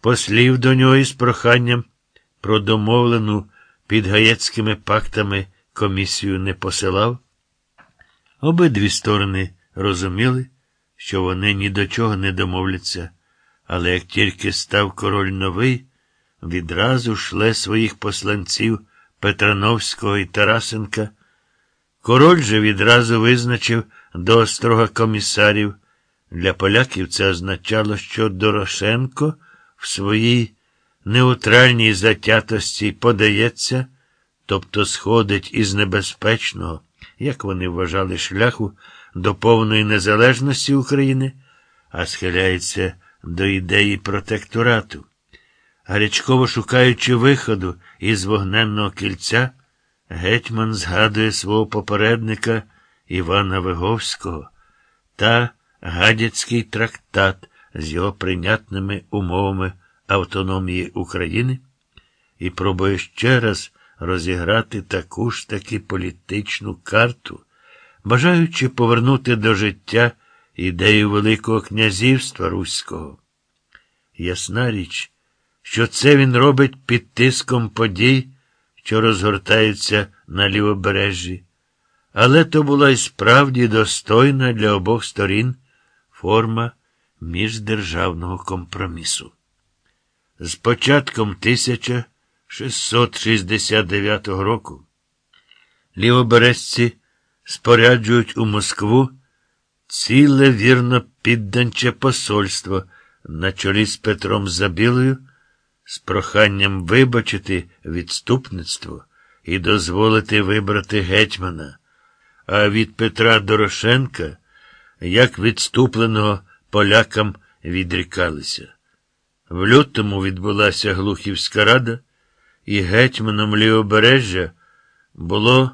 послів до нього із проханням про домовлену під гаєцькими пактами комісію не посилав. Обидві сторони розуміли, що вони ні до чого не домовляться, але як тільки став король новий, відразу шле своїх посланців Петрановського і Тарасенка. Король же відразу визначив до острога комісарів. Для поляків це означало, що Дорошенко в своїй неутральній затятості подається, тобто сходить із небезпечного, як вони вважали, шляху до повної незалежності України, а схиляється до ідеї протекторату. Гарячково шукаючи виходу із вогненного кільця, гетьман згадує свого попередника Івана Виговського та гадяцький трактат з його прийнятними умовами автономії України і пробує ще раз розіграти таку ж таки політичну карту, бажаючи повернути до життя ідею Великого князівства Руського. Ясна річ, що це він робить під тиском подій, що розгортаються на лівобережжі, але то була й справді достойна для обох сторін форма міждержавного компромісу. З початком 1669 року лівобережці споряджують у Москву ціле вірно підданче посольство на чолі з Петром Забілою з проханням вибачити відступництво і дозволити вибрати гетьмана, а від Петра Дорошенка, як відступленого полякам відрікалися. В лютому відбулася Глухівська рада, і гетьманом Лівобережжя було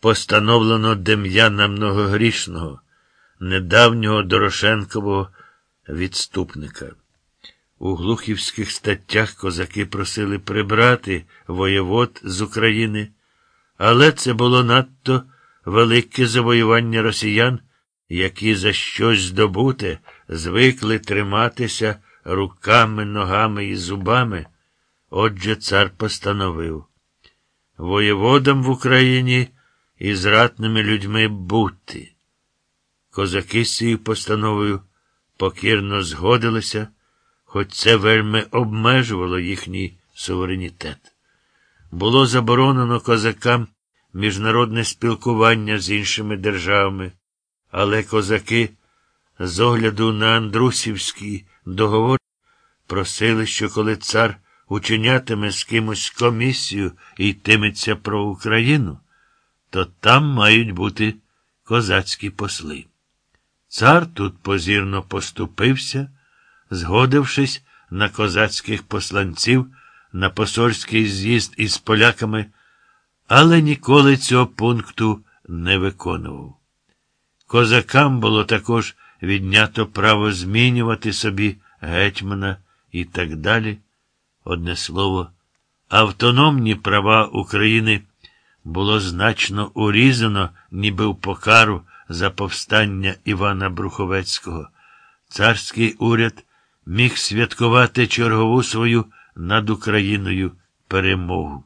постановлено Дем'яна Многогрішного, недавнього Дорошенкового відступника. У глухівських статтях козаки просили прибрати воєвод з України, але це було надто велике завоювання росіян, які за щось здобуте звикли триматися руками, ногами і зубами. Отже, цар постановив воєводам в Україні і зратними людьми бути. Козаки з цією постановою покірно згодилися, хоч це вельми обмежувало їхній суверенітет. Було заборонено козакам міжнародне спілкування з іншими державами, але козаки з огляду на Андрусівський договор просили, що коли цар учинятиме з кимось комісію і йтиметься про Україну, то там мають бути козацькі посли. Цар тут позірно поступився, згодившись на козацьких посланців на посольський з'їзд із поляками, але ніколи цього пункту не виконував. Козакам було також віднято право змінювати собі гетьмана і так далі. Одне слово, автономні права України було значно урізано, ніби в покару за повстання Івана Бруховецького. Царський уряд міг святкувати чергову свою над Україною перемогу.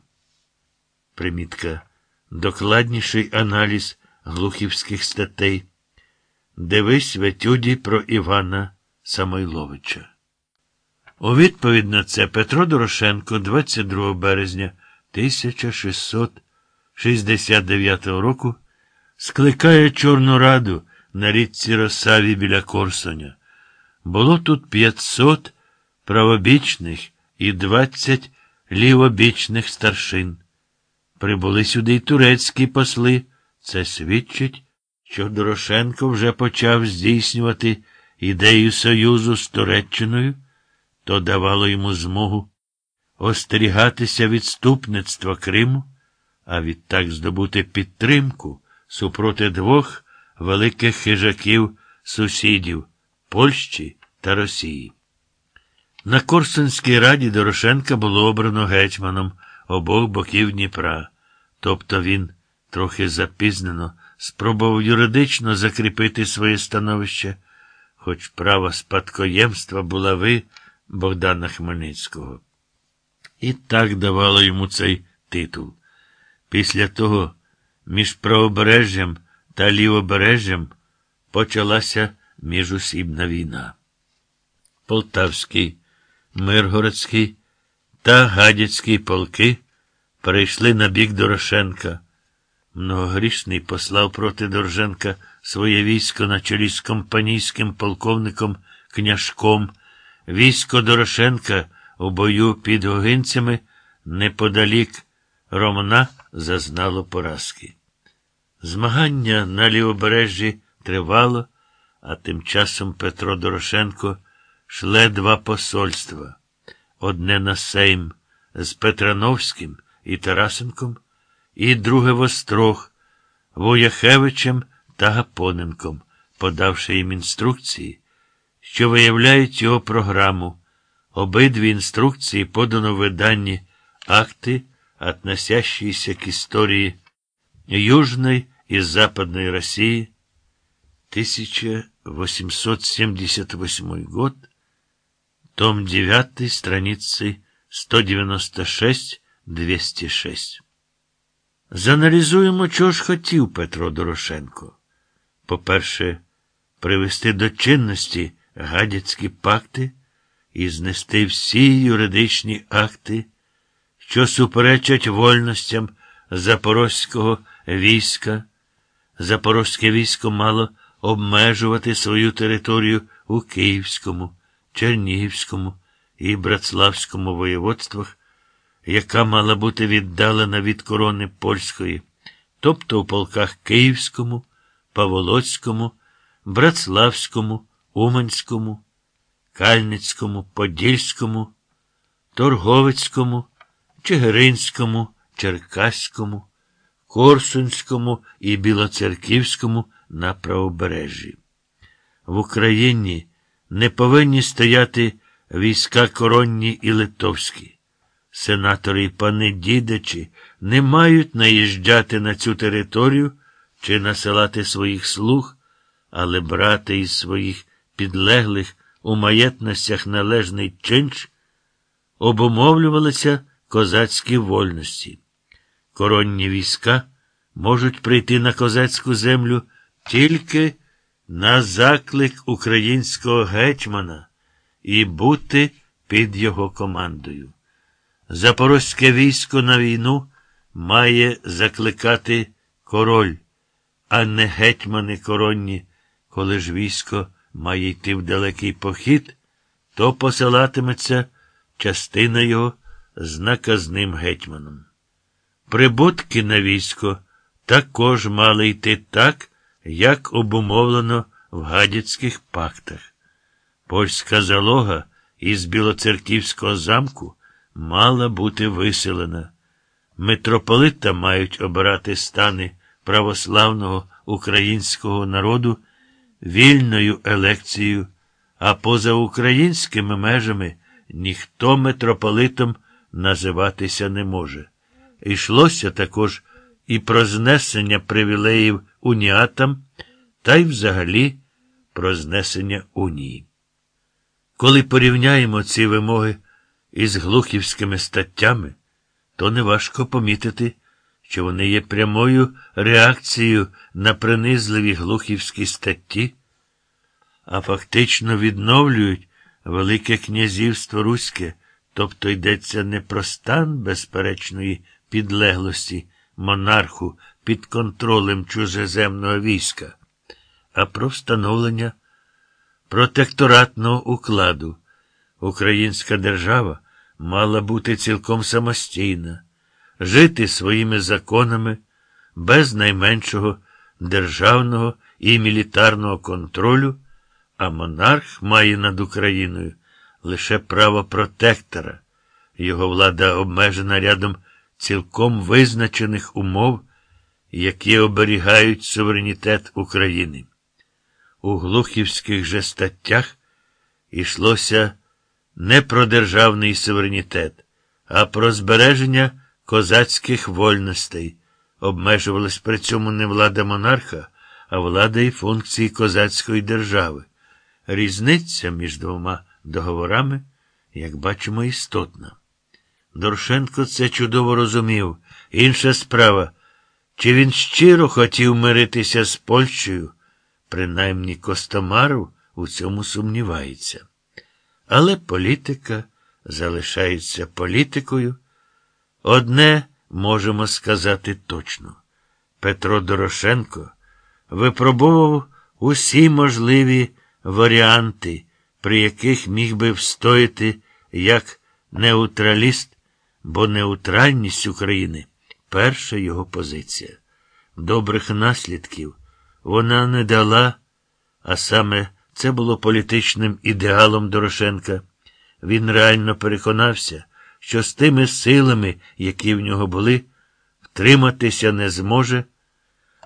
Примітка. Докладніший аналіз глухівських статей. Дивись в етюді про Івана Самойловича. У відповідь на це Петро Дорошенко 22 березня 1669 року скликає Чорну Раду на річці Росаві біля Корсуня. Було тут 500 правобічних і 20 лівобічних старшин. Прибули сюди й турецькі посли. Це свідчить, що Дорошенко вже почав здійснювати ідею союзу з Туреччиною, то давало йому змогу остерігатися відступництва Криму, а відтак здобути підтримку супроти двох великих хижаків сусідів Польщі та Росії. На Корсунській раді Дорошенка було обрано гетьманом обох боків Дніпра, тобто він трохи запізнено спробував юридично закріпити своє становище, хоч право спадкоємства булави Богдана Хмельницького. І так давало йому цей титул. Після того між правобережжям та лівобережжям почалася міжусібна війна. Полтавський, Миргородський та Гадяцький полки перейшли на бік Дорошенка. Многогрішний послав проти Дорженка своє військо на чолі з компанійським полковником княжком. Військо Дорошенка у бою під гогинцями неподалік Ромна зазнало поразки. Змагання на лівобережжі тривало, а тим часом Петро Дорошенко шле два посольства одне на Сейм з Петрановським і Тарасенком, і друге в Острог Вояхевичем та Гапоненком, подавши їм інструкції, що виявляють його програму. Обидві інструкції подано в виданні акти, относящиеся к истории Южной и Западной России, 1878 год, том 9, страницы 196-206. Заналізуємо, чого ж хотів Петро Дорошенко. По-перше, привести до чинності гадяцькі пакти і знести всі юридичні акти, що суперечать вольностям запорозького війська. Запорозьке військо мало обмежувати свою територію у Київському, Чернігівському і Братславському воєводствах, яка мала бути віддалена від корони польської, тобто у полках Київському, Паволоцькому, Братславському, Уманському, Кальницькому, Подільському, Торговицькому, Чигиринському, Черкаському, Корсунському і Білоцерківському на правобережжі. В Україні не повинні стояти війська коронні і литовські. Сенатори і пани дідичі не мають наїжджати на цю територію чи насилати своїх слуг, але брати із своїх підлеглих у маєтностях належний чинч, обумовлювалися козацькі вольності. Коронні війська можуть прийти на козацьку землю тільки на заклик українського гетьмана і бути під його командою. Запорозьке військо на війну має закликати король, а не гетьмани коронні, коли ж військо має йти в далекий похід, то посилатиметься частина його з наказним гетьманом. Прибутки на військо також мали йти так, як обумовлено в гадяцьких пактах. Польська залога із Білоцерківського замку мала бути виселена. Митрополита мають обирати стани православного українського народу вільною елекцією, а поза українськими межами ніхто митрополитом називатися не може. Йшлося також і про знесення привілеїв уніатам, та й взагалі про знесення унії. Коли порівняємо ці вимоги із глухівськими статтями, то неважко помітити, що вони є прямою реакцією на принизливі глухівські статті, а фактично відновлюють Велике князівство Руське, тобто йдеться не про стан безперечної підлеглості монарху під контролем чужеземного війська, а про встановлення протекторатного укладу. Українська держава мала бути цілком самостійна, жити своїми законами без найменшого державного і мілітарного контролю, а монарх має над Україною лише право протектора, його влада обмежена рядом цілком визначених умов, які оберігають суверенітет України. У глухівських же статтях йшлося не про державний суверенітет, а про збереження козацьких вольностей. Обмежувалась при цьому не влада монарха, а влада і функції козацької держави. Різниця між двома договорами як бачимо, істотна. Дорошенко це чудово розумів. Інша справа, чи він щиро хотів миритися з Польщею, принаймні Костомаров у цьому сумнівається. Але політика залишається політикою. Одне можемо сказати точно. Петро Дорошенко випробував усі можливі варіанти, при яких міг би встояти як неутраліст, бо неутральність України перша його позиція. Добрих наслідків вона не дала, а саме це було політичним ідеалом Дорошенка. Він реально переконався, що з тими силами, які в нього були, втриматися не зможе,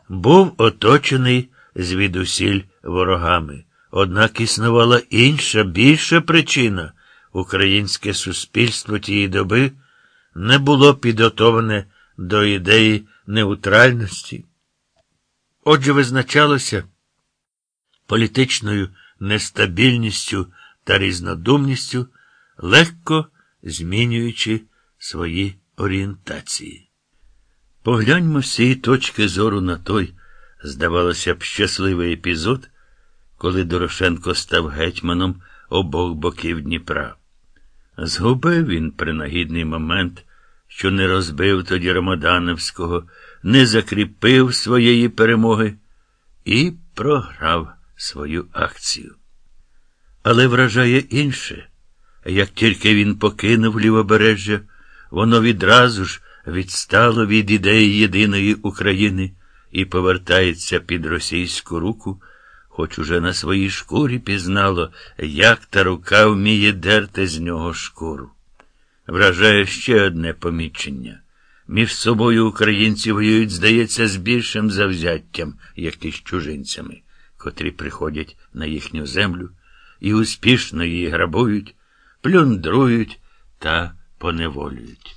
був оточений звідусіль ворогами. Однак існувала інша, більша причина. Українське суспільство тієї доби не було підготовлене до ідеї неутральності. Отже, визначалося політичною нестабільністю та різнодумністю, легко змінюючи свої орієнтації. Погляньмо цієї точки зору на той, здавалося б, щасливий епізод, коли Дорошенко став гетьманом обох боків Дніпра. Згубив він принагідний момент, що не розбив тоді Рамадановського, не закріпив своєї перемоги і програв свою акцію. Але вражає інше. Як тільки він покинув лівобережжя, воно відразу ж відстало від ідеї єдиної України і повертається під російську руку, хоч уже на своїй шкурі пізнало, як та рука вміє дерти з нього шкуру. Вражає ще одне помічення. Між собою українці воюють, здається, з більшим завзяттям, як і з чужинцями, котрі приходять на їхню землю і успішно її грабують, плюндрують та поневолюють.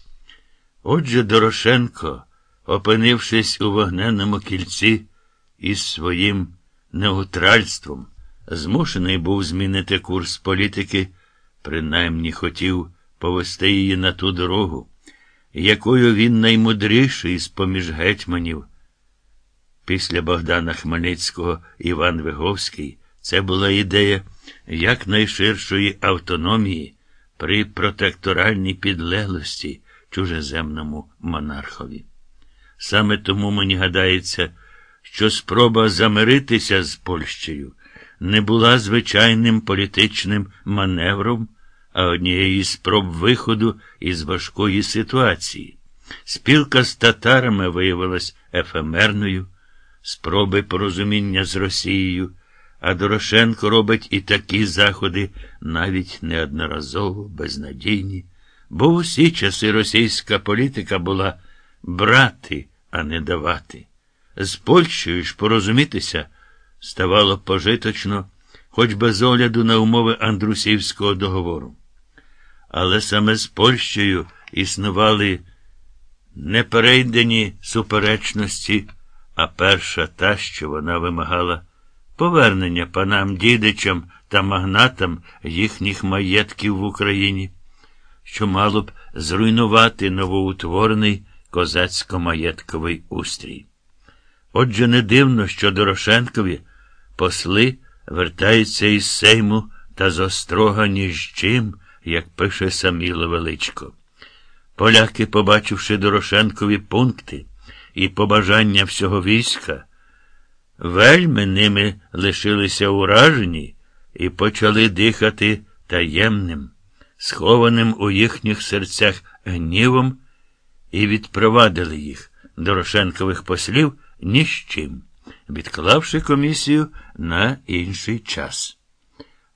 Отже, Дорошенко, опинившись у вогненному кільці із своїм неутральством, змушений був змінити курс політики, принаймні хотів повести її на ту дорогу, якою він наймудріший з поміж гетьманів. Після Богдана Хмельницького Іван Виговський це була ідея якнайширшої автономії при протекторальній підлеглості чужеземному монархові. Саме тому мені гадається, що спроба замиритися з Польщею не була звичайним політичним маневром, а однією з спроб виходу із важкої ситуації. Спілка з татарами виявилась ефемерною, спроби порозуміння з Росією, а Дорошенко робить і такі заходи навіть неодноразово безнадійні, бо в усі часи російська політика була брати, а не давати. З Польщею ж порозумітися ставало пожиточно, хоч без огляду на умови Андрусівського договору. Але саме з Польщею існували неперейдені суперечності, а перша та, що вона вимагала повернення панам дідичам та магнатам їхніх маєтків в Україні, що мало б зруйнувати новоутворений козацько-маєтковий устрій. Отже, не дивно, що Дорошенкові посли вертаються із Сейму та з острога ніж чим, як пише Саміло Величко. Поляки, побачивши Дорошенкові пункти і побажання всього війська, вельми ними лишилися уражені і почали дихати таємним, схованим у їхніх серцях гнівом, і відпровадили їх Дорошенкових послів ні з чим, відклавши комісію на інший час.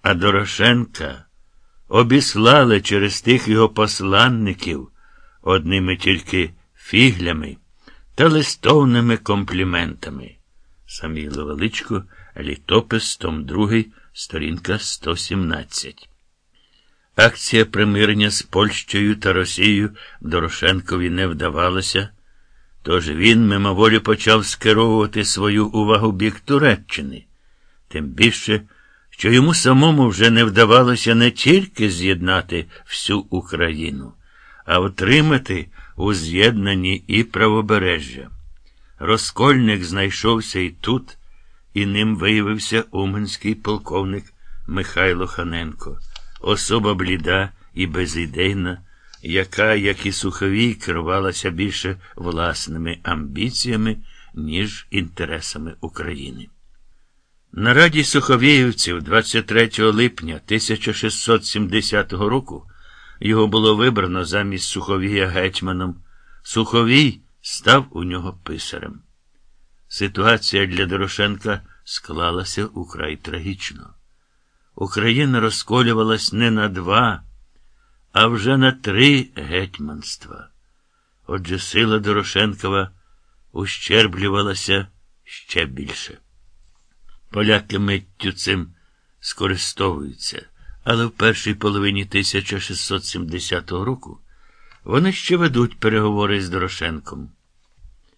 А Дорошенка обіслали через тих його посланників одними тільки фіглями та листовними компліментами. Саміло Величко, літопис, том 2, сторінка 117. Акція примирення з Польщею та Росією Дорошенкові не вдавалася, тож він мимоволі почав скеровувати свою увагу бік Туреччини, тим більше, що йому самому вже не вдавалося не тільки з'єднати всю Україну, а отримати у з'єднанні і правобережжя. Розкольник знайшовся і тут, і ним виявився уманський полковник Михайло Ханенко, особа бліда і безідейна, яка, як і суховій, керувалася більше власними амбіціями, ніж інтересами України. На раді суховіївців 23 липня 1670 року його було вибрано замість Суховія гетьманом. Суховій став у нього писарем. Ситуація для Дорошенка склалася украй трагічно. Україна розколювалась не на два, а вже на три гетьманства. Отже, сила Дорошенкова ущерблювалася ще більше. Поляки миттю цим скористовуються, але в першій половині 1670 року вони ще ведуть переговори з Дорошенком.